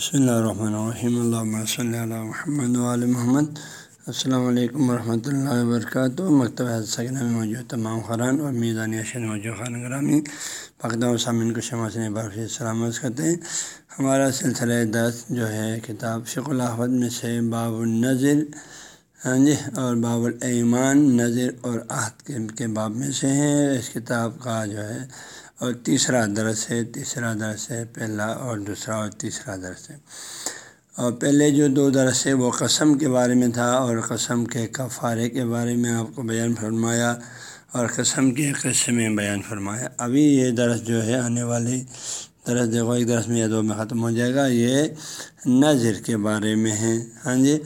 بسم اللہ الرحمن الرحیم اللہ صلی اللہ محمد علیہ محمد السلام علیکم ورحمۃ اللہ وبرکاتہ مکتب سکنہ میں موجود تمام خران اور میزان اشن موجود خان گرامی پقدہ و سامعین کو شمع سے برفی سلامت کرتے ہیں ہمارا سلسلہ دس جو ہے کتاب شک الحمد میں سے باب النظر ہاں جی اور باب الایمان نظر اور عہد کے باب میں سے ہیں اس کتاب کا جو ہے اور تیسرا درس ہے، تیسرا درس ہے، پہلا اور دوسرا اور تیسرا درس ہے۔ اور پہلے جو دو درس ہے، وہ قسم کے بارے میں تھا اور قسم کے کفارے کے بارے میں آپ کو بیان فرمایا اور قسم کے قسمیں بیان فرمایا۔ ابھی یہ درس جو ہے، آنے والی درس، دیکھو ایک درس میں یا دو میں ختم ہو جائے گا۔ یہ نظر کے بارے میں ہے۔ ہاں جی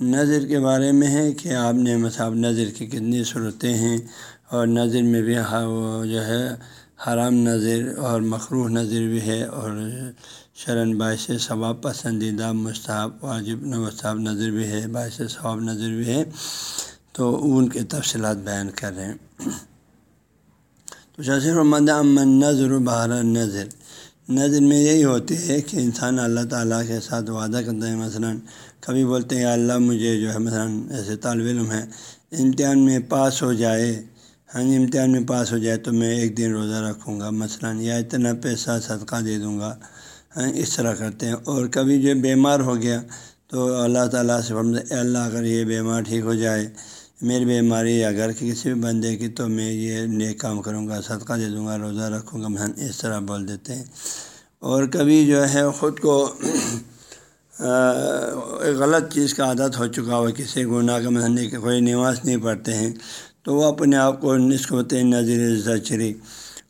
نظر کے بارے میں ہے کہ آپ نے مصحف نظر کی کتنی صورتیں ہیں اور نظر میں بھی ہاں، وہ جو ہے حرام نظر اور مخروح نظر بھی ہے اور شرن باعث ثواب پسندیدہ مستحب واجب مستحب نظر بھی ہے، باعث ثواب نظر بھی ہے۔ تو ان کے تفصیلات بیان کر رہے ہیں۔ تو شاثر محمد امن نظر و بہار نظر نظر میں یہی ہوتی ہے کہ انسان اللہ تعالیٰ کے ساتھ وعدہ کرتا ہے۔ مثلاً کبھی بولتے ہیں اللہ مجھے جو ہے، مثلاً ایسے طالب علم ہے امتحان میں پاس ہو جائے۔ ہاں جی امتحان میں پاس ہو جائے تو میں ایک دن روزہ رکھوں گا، مثلاً یا اتنا پیسہ صدقہ دے دوں گا ہاں اس طرح کرتے ہیں۔ اور کبھی جو بیمار ہو گیا تو اللہ تعالیٰ سے اے اللہ، اگر یہ بیمار ٹھیک ہو جائے، میری بیماری یا گھر کے کسی بھی بندے کی، تو میں یہ نیک کام کروں گا، صدقہ دے دوں گا، روزہ رکھوں گا مثلاً اس طرح بول دیتے ہیں۔ اور کبھی جو ہے خود کو غلط چیز کا عادت ہو چکا ہو، کسی گناہ کا، مثلاً کوئی نماز نہیں پڑھتے ہیں تو وہ اپنے آپ کو نسبت نظر زچری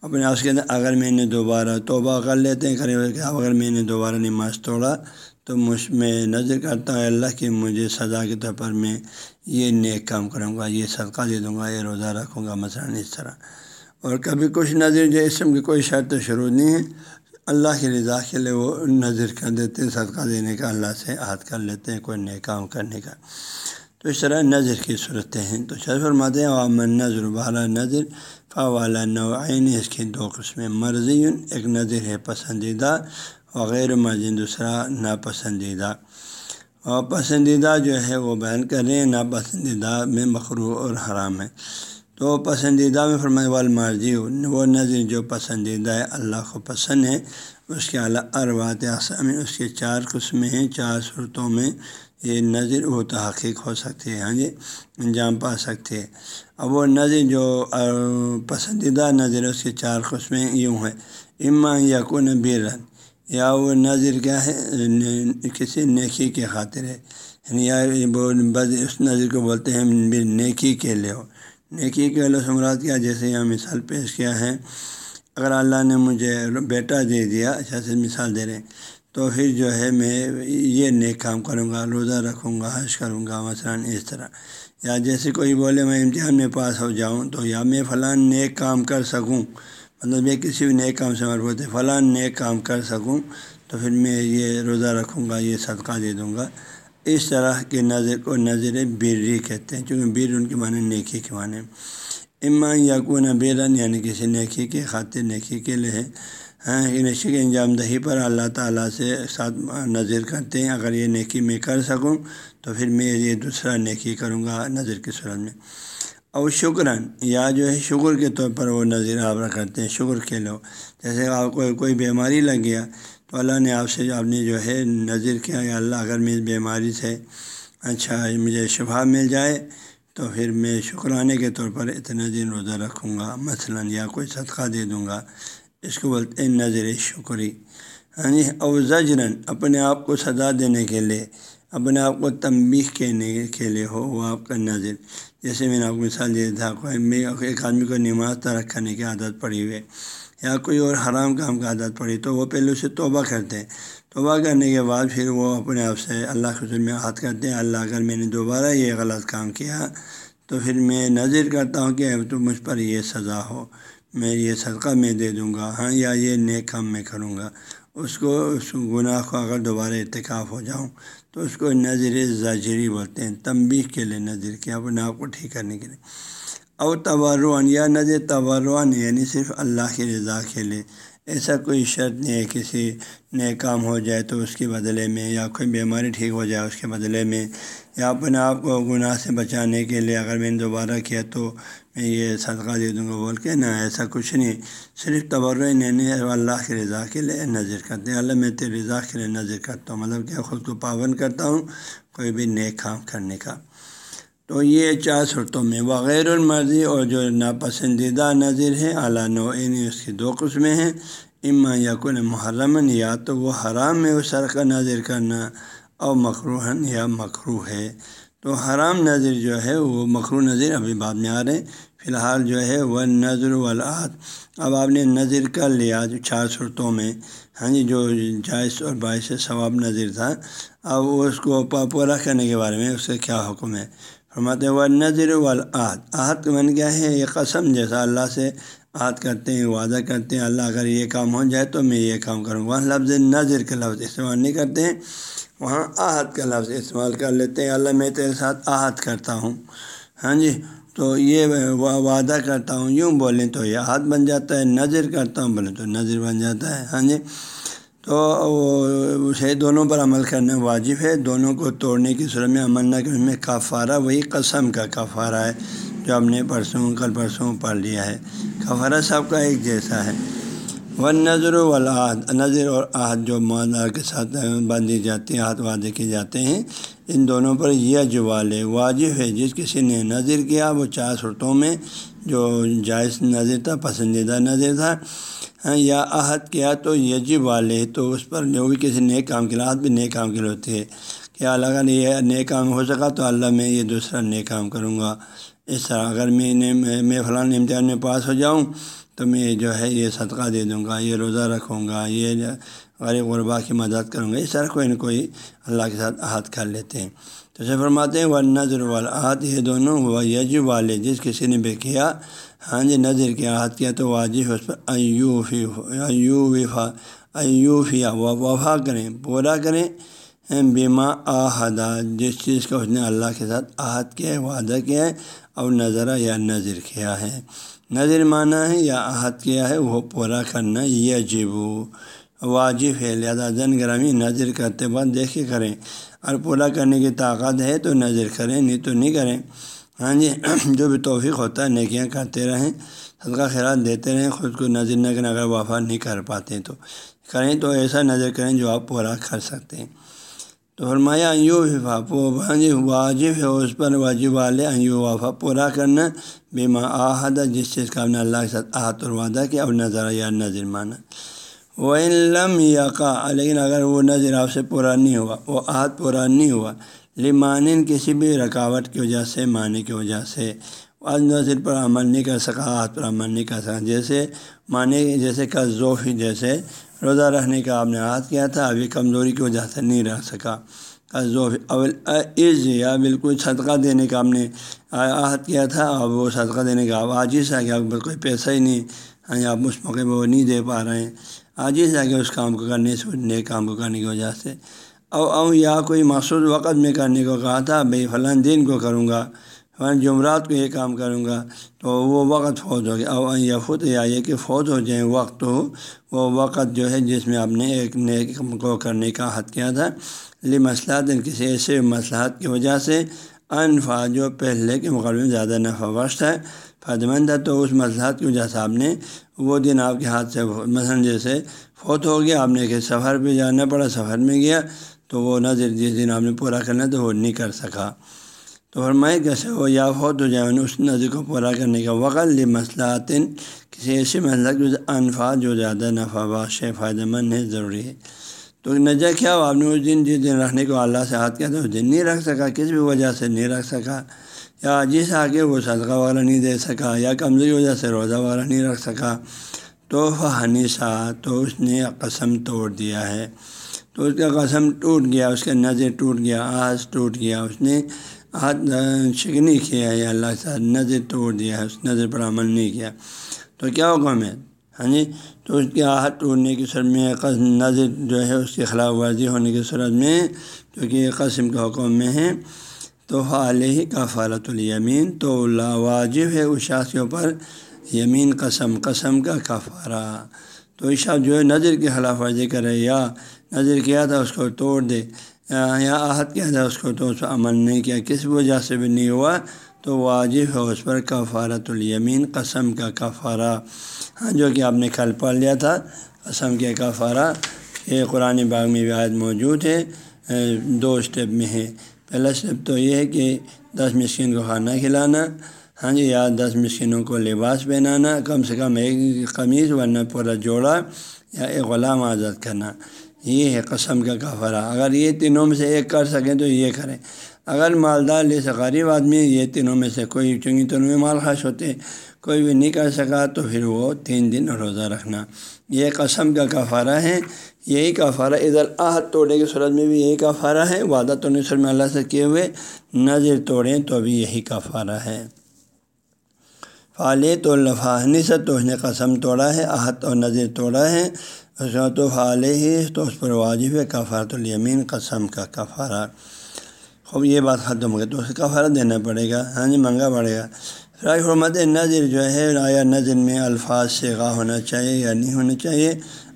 اپنے آپ کے اندر اگر میں نے دوبارہ توبہ کر لیتے ہیں کرے کہ اگر میں نے دوبارہ نماز توڑا تو مجھ میں نظر کرتا ہے اللہ کہ مجھے سزا کے طور پر میں یہ نیک کام کروں گا، یہ صدقہ دے دوں گا، یہ روزہ رکھوں گا، مثلاً اس طرح۔ اور کبھی کچھ نظر جو اسم کی کوئی شرط شروع نہیں ہے۔ اللہ کی رضا کے لیے وہ نظر کر دیتے ہیں، صدقہ دینے کا اللہ سے عہد کر لیتے ہیں، کوئی نیک کام کرنے کا۔ تو اس طرح نظر کی صورتیں ہیں۔ تو شرف فرماتے ہیں عامن نظر بالا نظر فا والا نوعین اس کی دو قسمیں مرضی ایک نظر ہے پسندیدہ وغیر مرضی، دوسرا ناپسندیدہ۔ اور پسندیدہ جو ہے وہ بیان کر رہے ہیں، ناپسندیدہ میں مخرو اور حرام ہے۔ تو پسندیدہ میں فرمائے وال مرضی وہ نظر جو پسندیدہ ہے، اللہ کو پسند ہے۔ اس کے اعلیٰ اروات اقسام، اس کے چار قسمیں ہیں، چار صورتوں میں یہ نظر وہ تحقیق ہو سکتی ہے ہاں جی؟ انجام پا سکتے ہیں۔ اب وہ نظر جو پسندیدہ نظر اس کے چار قسمیں یوں ہیں۔ اما یقون بیرن یا وہ نظر کیا ہے کسی نیکی کے خاطر ہے۔ یعنی یا وہ اس نظر کو بولتے ہیں نیکی کے لیے۔ ہو نیکی کے لیے سمرات کیا؟ جیسے یہاں مثال پیش کیا ہے۔ اگر اللہ نے مجھے بیٹا دے دیا اچھا سے مثال دے رہے ہیں۔ تو پھر جو ہے میں یہ نیک کام کروں گا، روزہ رکھوں گا، حج کروں گا، مثلاً اس طرح۔ یا جیسے کوئی بولے میں امتحان میں پاس ہو جاؤں تو یا میں فلاں نیک کام کر سکوں مطلب یہ کسی بھی نیک کام سے مربوط ہے، فلاں نیک کام کر سکوں تو پھر میں یہ روزہ رکھوں گا، یہ صدقہ دے دوں گا۔ اس طرح کے نظر کو نظر بیری کہتے ہیں، چونکہ بیر ان کے معنی نیکی کے معنی اما یقون بیرن یعنی کسی نیکی کے خاطر نیکی کے لیے۔ ہاں نشے کے انجام دہی پر اللہ تعالیٰ سے ساتھ نظر کرتے ہیں۔ اگر یہ نیکی میں کر سکوں، تو پھر میں یہ دوسرا نیکی کروں گا نظر کی صورت میں۔ اور شکراً، یا جو ہے شکر کے طور پر وہ نظر آبرہ کرتے ہیں، شکر کے لو جیسے آپ کو کوئی بیماری لگ گیا، تو اللہ نے آپ سے آپ نے جو ہے نظر کیا، یا اللہ اگر میں اس بیماری سے اچھا مجھے شفا مل جائے تو پھر میں شکرانے کے طور پر اتنے دن روزہ رکھوں گا، مثلاً یا کوئی صدقہ دے دوں گا۔ اس کو بولتے ہیں نظر شکری۔ یعنی ہاں جی اور اپنے آپ کو سزا دینے کے لیے، اپنے آپ کو تنبیہ کہنے کے لیے ہو وہ آپ کا نظر۔ جیسے میں نے آپ کو مثال دیا تھا، کوئی ایک آدمی کو نماز ترک کرنے کی عادت پڑی ہوئی یا کوئی اور حرام کام کا عادت پڑی، تو وہ پہلے اسے توبہ کرتے ہیں۔ توبہ کرنے کے بعد پھر وہ اپنے آپ سے اللہ کے میں ہاتھ کرتے ہیں۔ اللہ، اگر میں نے دوبارہ یہ غلط کام کیا تو پھر میں نظر کرتا ہوں کہ تو مجھ پر یہ سزا ہو۔ میں یہ صدقہ میں دے دوں گا ہاں یا یہ نیک کام میں کروں گا۔ اس کو، اس گناہ کو اگر دوبارہ اتکاف ہو جاؤں تو اس کو نظر زاجری بولتے ہیں، تنبیہ کے لیے نظر کیا، اپنے آپ کو ٹھیک کرنے کے لیے۔ اور تبرعن یا نظر تبرعن یعنی صرف اللہ کی رضا کے لیے۔ ایسا کوئی شرط نہیں ہے، کسی نئے کام ہو جائے تو اس کے بدلے میں یا کوئی بیماری ٹھیک ہو جائے اس کے بدلے میں یا اپنے آپ کو گناہ سے بچانے کے لیے اگر میں نے دوبارہ کیا تو میں یہ صدقہ دے دوں گا، بول کے نہ، ایسا کچھ نہیں۔ صرف تبرع نہیں اللہ کی رضا کے لیے نظر کرتے ہیں۔ اللہ میں تیری رضا کے لیے نظر کرتا ہوں مطلب کہ خود کو پابند کرتا ہوں، کوئی بھی نیک کام کرنے کا۔ تو یہ چار صورتوں میں، وغیر المرضی اور جو ناپسندیدہ نظر ہے اعلیٰ نو یعنی اس کی دو قسمیں ہیں۔ اما یقن محرمن یا تو وہ حرام میں اس سر کا نظر کرنا اور مخروحن یا مخرو ہے۔ تو حرام نظر جو ہے، وہ مخرو نظر ابھی بعد میں آ رہے ہیں۔ فی الحال جو ہے وہ نظر والعت اب آپ نے نظر کر لیا جو چار صورتوں میں۔ ہاں جی جو جائز اور باعث ثواب نظر تھا۔ اب اس کو پورا کرنے کے بارے میں اس کا کیا حکم ہے؟ فرماتے و نظر والعت عہد من کیا ہے، یہ قسم جیسا اللہ سے عہد کرتے ہیں، وعدہ کرتے ہیں، اللہ اگر یہ کام ہو جائے تو میں یہ کام کروں۔ گا لفظ نظر کا لفظ استعمال نہیں کرتے ہیں، وہاں آہت کا لفظ استعمال کر لیتے ہیں۔ اللہ میں تیرے ساتھ آہت کرتا ہوں۔ ہاں جی تو یہ وعدہ کرتا ہوں، یوں بولیں تو یہ ہاتھ بن جاتا ہے نظر کرتا ہوں بولیں تو نظر بن جاتا ہے۔ ہاں جی تو اسے دونوں پر عمل کرنا واجب ہے۔ دونوں کو توڑنے کی صورت میں عمل نہ کرنے میں کافارہ وہی قسم کا کفارہ ہے جو ہم نے پرسوں، کل پرسوں پڑھ لیا ہے۔ کفارہ صاحب کا ایک جیسا ہے۔ و نظر والعد نظر اور عہد جو معدہ کے ساتھ باندھی جاتی ہیں وعدے کیے جاتے ہیں، ان دونوں پر یہ جوال واجب ہے۔ جس کسی نے نظر کیا، وہ چار صورتوں میں جو جائز نظر تھا، پسندیدہ نظر تھا یا عہد کیا تو یجب والے تو اس پر جو بھی کسی نئے کام کے لیے بھی نئے کام کے لیے ہوتی ہے کہ اللہ کا یہ نئے کام ہو سکا تو اللہ میں یہ دوسرا نئے کام کروں گا۔ اس طرح اگر میں نے، میں فلاں امتحان میں پاس ہو جاؤں تو میں جو ہے یہ صدقہ دے دوں گا، یہ روزہ رکھوں گا، یہ غریب غربا کی مدد کروں گا۔ اس طرح کوئی نہ کوئی اللہ کے ساتھ احاط کر لیتے ہیں۔ تو سے فرماتے ہیں وہ نظر والا یہ دونوں وہ یج والے جس کسی نے بھی کیا ہاں جی نظر کے احاط کیا تو واجب اس پر ایوفی ایو وفا ایوفیا وفا کریں، پورا کریں بیما آحدہ جس چیز کا اس نے اللہ کے ساتھ احاط کیا ہے، وعدہ کیا ہے، اور نظرہ یا نظر کیا ہے۔ نظر مانا ہے یا عہد کیا ہے، وہ پورا کرنا یہ عجیب واجب ہے، لہذا زن گرامی نظر کرتے بعد دیکھے کریں، اور پورا کرنے کی طاقت ہے تو نظر کریں، نہیں تو نہیں کریں۔ ہاں جی جو بھی توفیق ہوتا ہے، نیکیاں کرتے رہیں، صدقہ خیرات دیتے رہیں، خود کو نظر نہ کریں، اگر وفا نہیں کر پاتے تو۔ کریں تو ایسا نظر کریں جو آپ پورا کر سکتے ہیں۔ تو فرمایا ایو وفا ہاں جی واجب ہے اس پر، واجب والے ایو وفا پورا کرنا۔ بے آحدہ جس چیز کا نے اللہ کے ساتھ احت اور وعدہ کیا اور نظر یا نظر مانا۔ وہ علم یقا لیکن اگر وہ نظر آپ سے پورا نہیں ہوا، وہ عہد پورا نہیں ہوا لمان کسی بھی رکاوٹ کی وجہ سے معنی کی وجہ سے نظر پر عمل نہیں کر سکا، ہاتھ پر عمل نہیں کر سکا۔ جیسے معنی جیسے کا ذوفی جیسے روزہ رہنے کا آپ نے عہد کیا تھا ابھی کمزوری کی وجہ سے نہیں رہ سکا۔ اول عز، یا بالکل صدقہ دینے کا آپ نے عہد کیا تھا، اب وہ صدقہ دینے کا اب عاجز ہے کہ آپ کوئی پیسہ ہی نہیں ہاں آپ اس موقع پہ وہ نہیں دے پا رہے ہیں۔ عاجز ہے کہ اس کام کو کرنے سے نئے کام کو کرنے کی وجہ سے۔ او او یا کوئی مخصوص وقت میں کرنے کو کہا تھا بھائی فلاں دن کو کروں گا فلاں جمعرات کو یہ کام کروں گا، تو وہ وقت فوت ہو گیا۔ او یا خود یا یہ کہ فوت ہو جائیں وقت ہو وہ وقت جو ہے جس میں آپ نے ایک نئے کو کرنے کا حد کیا تھا۔ لی مسئلات کسی ایسے مسئلات کی وجہ سے انفا جو پہلے کے مقابلے میں زیادہ نفع وقت ہے فائدہ مند ہے تو اس مسئلات کی وجہ سے آپ نے وہ دن آپ کے ہاتھ سے مثلاً جیسے فوت ہو گیا، آپ نے کہ سفر پہ جانا پڑا، سفر میں گیا، تو وہ نظر جس دن آپ نے پورا کرنا تو وہ نہیں کر سکا۔ تو فرمائے کیسے وہ یا فوت ہو جائے، اس نظر کو پورا کرنے کا وقت لی مسئلات کسی ایسے مسئلہ جو انفا جو زیادہ نفع بخش فائدہ مند ہے، ضروری ہے۔ تو نجا کیا ہو، آپ نے اس دن جس دن رکھنے کو اللہ سے ہاتھ کیا تھا اس دن نہیں رکھ سکا، کس بھی وجہ سے نہیں رکھ سکا۔ یا جس آگے وہ صدقہ وغیرہ نہیں دے سکا یا کمزوری وجہ سے روزہ وغیرہ نہیں رکھ سکا، تو حنیسا تو اس نے قسم توڑ دیا ہے۔ تو اس کا قسم ٹوٹ گیا، اس کا نظر ٹوٹ گیا، آس ٹوٹ گیا، اس نے ہاتھ شکنی کیا ہے اللہ کے ساتھ نظر توڑ دیا ہے، اس نظر پر عمل نہیں کیا۔ تو کیا حکم ہے؟ ہاں جی تو اس کے ہاتھ ٹوٹنے کی صورت میں نظر جو ہے، اس کی خلاف ورزی ہونے کی صورت میں کیونکہ قسم کے حکم میں ہے۔ تو علیہ کا فالت الیمین، تو لا واجب ہے اس شخص کے اوپر یمین قسم قسم کا کفارہ۔ تو اس شخص جو ہے نظر کی خلاف ورزی کرے یا نظر کیا تھا اس کو توڑ دے، یا آہت کیا تھا اس کو تو اس پر عمل نہیں کیا، کس وجہ سے بھی نہیں ہوا، تو واجب ہے اس پر کفارت الیمین، قسم کا کفارہ۔ ہاں جو کہ آپ نے کل پڑھ لیا تھا، قسم کے کفارہ، یہ قرآن باغ میں بھی عائد موجود ہے دو اسٹیپ میں ہے۔ پہلا اسٹیپ تو یہ ہے کہ دس مسکین کو کھانا کھلانا ہاں جی یا دس مسکینوں کو لباس پہنانا، کم سے کم ایک قمیض ورنہ پورا جوڑا یا ایک غلام آزاد کرنا، یہ ہے قسم کا کفرہ۔ اگر یہ تینوں میں سے ایک کر سکیں تو یہ کریں۔ اگر مالدار لے غریب آدمی یہ تینوں میں سے کوئی، چونکہ تینوں میں مال خاص ہوتے کوئی بھی نہیں کر سکا تو پھر وہ تین دن روزہ رکھنا۔ یہ قسم کا کفارہ ہے، یہی کفارہ ادھر آہت توڑنے کی صورت میں بھی یہی کفارہ ہے۔ وعدہ تو نہیں میں اللہ سے کیے ہوئے، نظر توڑیں تو بھی یہی کفارہ ہے۔ فالے تو لفاہنی سے تو اس نے قسم توڑا ہے آہت اور نظر توڑا ہے۔ اس تو فالے ہی تو اس پر واجب ہے کفارت الیمین قسم کا کفارہ۔ خوب یہ بات ختم ہو گئی۔ تو اس کا کفارہ دینا پڑے گا۔ ہاں جی مہنگا پڑے گا۔ پھر حرمت نظر جو ہے آیا نظر میں الفاظ سے غا ہونا چاہیے یا نہیں ہونا چاہیے۔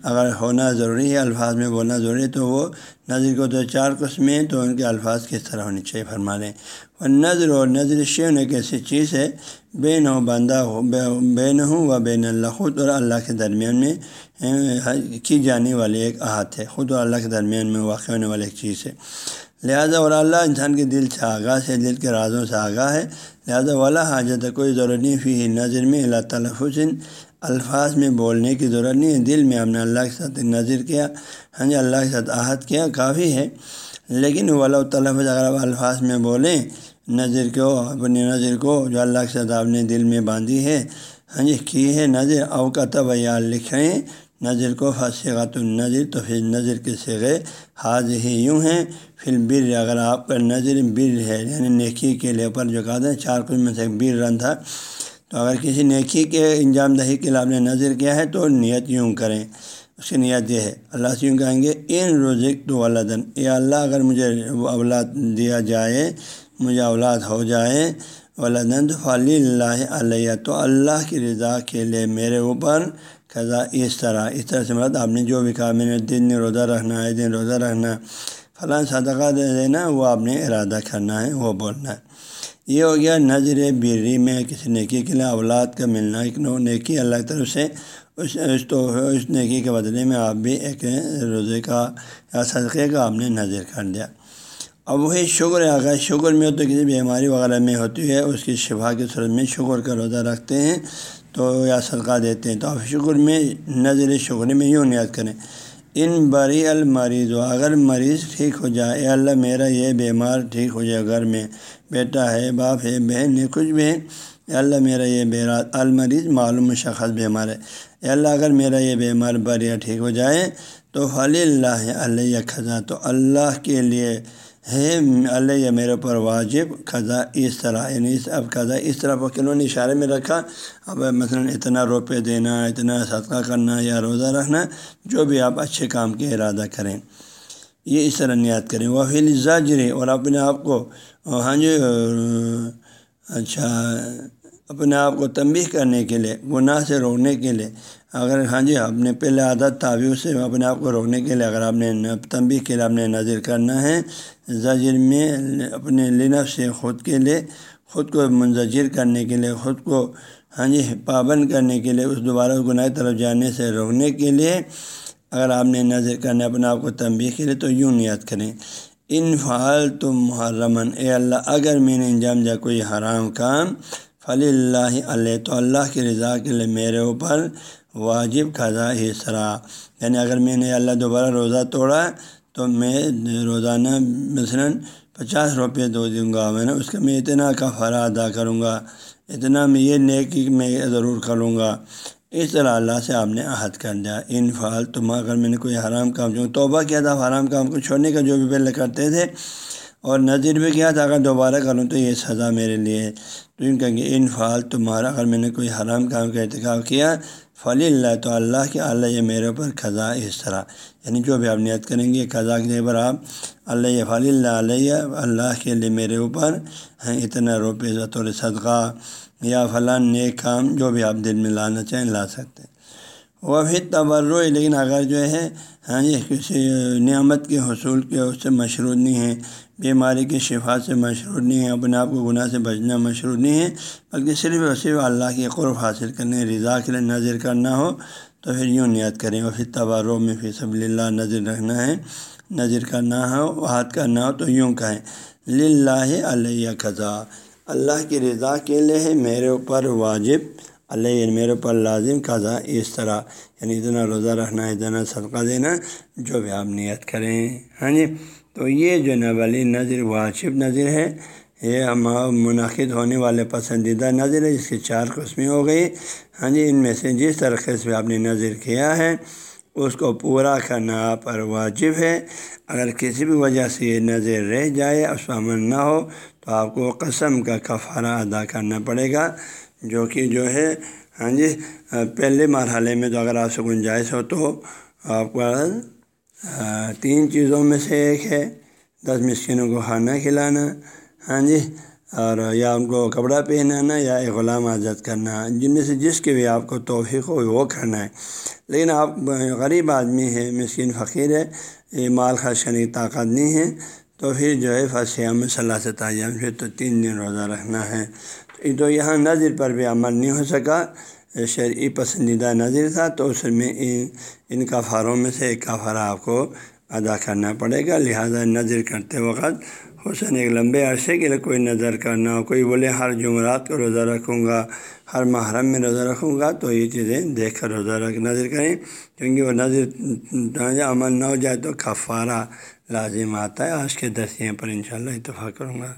اگر ہونا ضروری ہے، الفاظ میں بولنا ضروری ہے، تو وہ نظر کو تو چار قسمیں تو ان کے الفاظ کس طرح ہونی چاہیے فرما لیں اور نظر اور نظر شیون ایک ایسی چیز ہے بے نو بندہ ہو بے نہ ہوں و بین اللہ، خود اور اللہ کے درمیان میں ہاں، کی جانے والی ایک آہت ہے۔ خود اور اللہ کے درمیان میں واقع ہونے والی ایک چیز ہے۔ لہٰذا اور اللہ انسان کے دل سے آگاہ سے دل کے رازوں سے آگاہ ہے۔ لہٰذا والا حاجت، کوئی ضرورت نہیں، فی نظر میں اللہ تعالیٰ الفاظ میں بولنے کی ضرورت نہیں ہے، دل میں ہم نے اللہ کے ساتھ نظر کیا ہاں جی اللہ کے ساتھ عہد کیا، کافی ہے۔ لیکن ولا تلفظ اگر آپ الفاظ میں بولیں، نظر کو، اپنی نظر کو جو اللہ کے ساتھ آپ نے دل میں باندھی ہے ہاں جی کی ہے نظر، اوقات یا لکھیں نظر کو فصیغت النظر تو پھر نظر کے سگے حاض ہی یوں ہیں۔ پھر بر اگر آپ کا نظر بر ہے یعنی نیکی کے لیے پر جو کہتے ہیں، چار کچھ میں سے بر رن تھا۔ تو اگر کسی نیکی کے انجام دہی کے لیے آپ نے نظر کیا ہے تو نیت یوں کریں۔ اس کی نیت یہ ہے، اللہ سے یوں کہیں گے، ان روزک تو ولادن یہ اللہ اگر مجھے اولاد دیا جائے، مجھے اولاد ہو جائے ولادن تو فلی اللہ علیہ، تو اللہ کی رضا کے لیے میرے اوپر خزا اس طرح اس طرح سے مرد آپ نے جو بھی کہا، میں نے دن روزہ رکھنا ہے، دن روزہ رکھنا ہے۔ فلاں صدقہ دے دینا، وہ آپ نے ارادہ کرنا ہے، وہ بولنا ہے۔ یہ ہو گیا نظر بیری میں کسی نیکی کے لیے اولاد کا ملنا، ایک نو نیکی اللہ کی طرف سے۔ اس اس تو، اس نیکی کے بدلے میں آپ بھی ایک روزے کا یا صدقے کا آپ نے نظر کر دیا اب وہی شکر ہے، اگر شکر میں ہو تو کسی بیماری وغیرہ میں ہوتی ہے، اس کی شفا کی صورت میں شکر کا روزہ رکھتے ہیں۔ تو یا صدقہ دیتے ہیں تو آپ شکر میں نظر شکر میں یوں نیاد کریں، ان بری المریض ہو اگر مریض ٹھیک ہو جائے، اے اللہ میرا یہ بیمار ٹھیک ہو جائے گھر میں، بیٹا ہے، باپ ہے، بہن ہے، کچھ بھی ہے اے اللہ میرا یہ بیرات المریض معلوم شخص بیمار ہے۔ اے اللہ اگر میرا یہ بیمار بریا ٹھیک ہو جائے، تو فلی اللہ علیہ خزاں تو اللہ کے لیے ہے اللہ یا میرے اوپر واجب، قضا اس طرح یعنی اس اب قضا اس طرح کنہوں نے اشارے میں رکھا۔ اب مثلاً اتنا روپے دینا، اتنا صدقہ کرنا یا روزہ رکھنا، جو بھی آپ اچھے کام کے ارادہ کریں۔ یہ اس طرح نیاد کریں۔ وہ فی الزاجر اور اپنے آپ کو ہاں جی اچھا اپنے آپ کو تنبیہ کرنے کے لیے، گناہ سے روکنے کے لیے۔ اگر ہاں جی آپ نے پہلے عادت تعویٰ سے اپنے آپ کو روکنے کے لیے اگر آپ نے تنبیہ کے لیے آپ نے نظر کرنا ہے، زجر میں اپنے لنف سے خود کے لیے، خود کو منظر کرنے کے لیے، خود کو ہاں جی پابند کرنے کے لیے، اس دوبارہ گناہ طرف جانے سے روکنے کے لیے اگر آپ نے نظر کرنا اپنے آپ کو تنبیہ کے لیے تو یوں نیاد کریں۔ ان فعال تم محرمن اے اللہ، اگر میں نے انجام دیا کوئی حرام کام فلی اللہ علیہ تو اللہ کی رضا کے لیے میرے اوپر واجب قضا سرا۔ یعنی اگر میں نے اللہ دوبارہ روزہ توڑا تو میں روزانہ مثلاً پچاس روپے دو دوں گا۔ میں نے اس کا میں اتنا کا فرا ادا کروں گا، اتنا میں یہ نیکی میں ضرور کروں گا۔ اس طرح اللہ سے آپ نے عہد کر دیا۔ ان فعال تم اگر میں نے کوئی حرام کام، جو توبہ کیا تھا، حرام کام کو چھوڑنے کا جو بھی پہلے کرتے تھے اور نظر بھی کیا تھا، اگر دوبارہ کروں تو یہ سزا میرے لیے۔ تو ان کہیں گے، ان فعال تمہارا، اگر میں نے کوئی حرام کام کا ارتکاب کیا فلی اللہ تو اللہ کے اللہ یہ میرے اوپر خزاں اس طرح۔ یعنی جو بھی آپ نیت کریں گے خزاں کے پر آپ اللہ فلی اللہ علیہ اللہ کے لیے میرے اوپر ہیں، اتنا روپے ضطور صدقہ۔ یا فلاں نیک کام جو بھی آپ دل میں لانا چاہیں، لا سکتے ہیں۔ وہ بھی تبرو لیکن اگر جو ہے ہاں جی کسی نعمت کے حصول کے اس سے مشروط نہیں ہے بیماری کی شفا سے مشروط نہیں ہے، اپنے آپ کو گناہ سے بچنا مشروط نہیں ہے، بلکہ صرف اور صرف اللہ کی قرب حاصل کرنے، رضا کے لیے نظر کرنا ہو، تو پھر یوں نیت کریں۔ اور پھر تباروں میں پھر سب اللہ نظر رکھنا ہے، نظر کرنا ہو، ہاتھ کرنا ہو، تو یوں کہیں۔ لاہ علیہ قضا اللہ کی رضا کے لیے ہے میرے اوپر واجب اللہ یعنی میرے اوپر لازم قضا اس طرح یعنی اتنا روزہ رکھنا، اتنا صدقہ دینا جو بھی آپ نیت کریں۔ ہاں جی؟ تو یہ جو نولی نظر واجب نظر ہے، یہ منعقد ہونے والے پسندیدہ نظر ہے، جس کی چار قسمیں ہو گئی۔ ہاں جی؟ ان میں سے جس طریقے سے آپ نے نظر کیا ہے، اس کو پورا کرنا پر واجب ہے۔ اگر کسی بھی وجہ سے یہ نظر رہ جائے، اس عمل نہ ہو، تو آپ کو قسم کا کفارہ ادا کرنا پڑے گا۔ جو کہ جو ہے ہاں جی پہلے مرحلے میں تو اگر آپ سے گنجائش ہو تو آپ کا تین چیزوں میں سے ایک ہے، دس مسکینوں کو کھانا کھلانا ہاں جی اور یا ان کو کپڑا پہنانا یا ایک غلام آزاد کرنا، جن میں سے جس کے بھی آپ کو توفیق ہو، وہ کرنا ہے۔ لیکن آپ غریب آدمی ہے، مسکین فقیر ہے، یہ مال خرچ کرنے کی طاقت نہیں ہے، تو پھر جو ہے فصیام صلاح سے تعیم پھر تو تین دن روزہ رکھنا ہے۔ تو یہاں نظر پر بھی عمل نہیں ہو سکا شرعی پسندیدہ نظر تھا تو اس میں ان کفاروں میں سے ایک کفارہ آپ کو ادا کرنا پڑے گا لہذا نظر کرتے وقت حسن ایک لمبے عرصے کے لیے کوئی نظر کرنا ہو کوئی بولے ہر جمعرات کو روزہ رکھوں گا ہر محرم میں روزہ رکھوں گا تو یہ چیزیں دیکھ کر روزہ رکھ نظر کریں کیونکہ وہ نظر عمل نہ ہو جائے تو کفارہ لازم آتا ہے آج کے دسیاں پر انشاءاللہ اتفاق کروں گا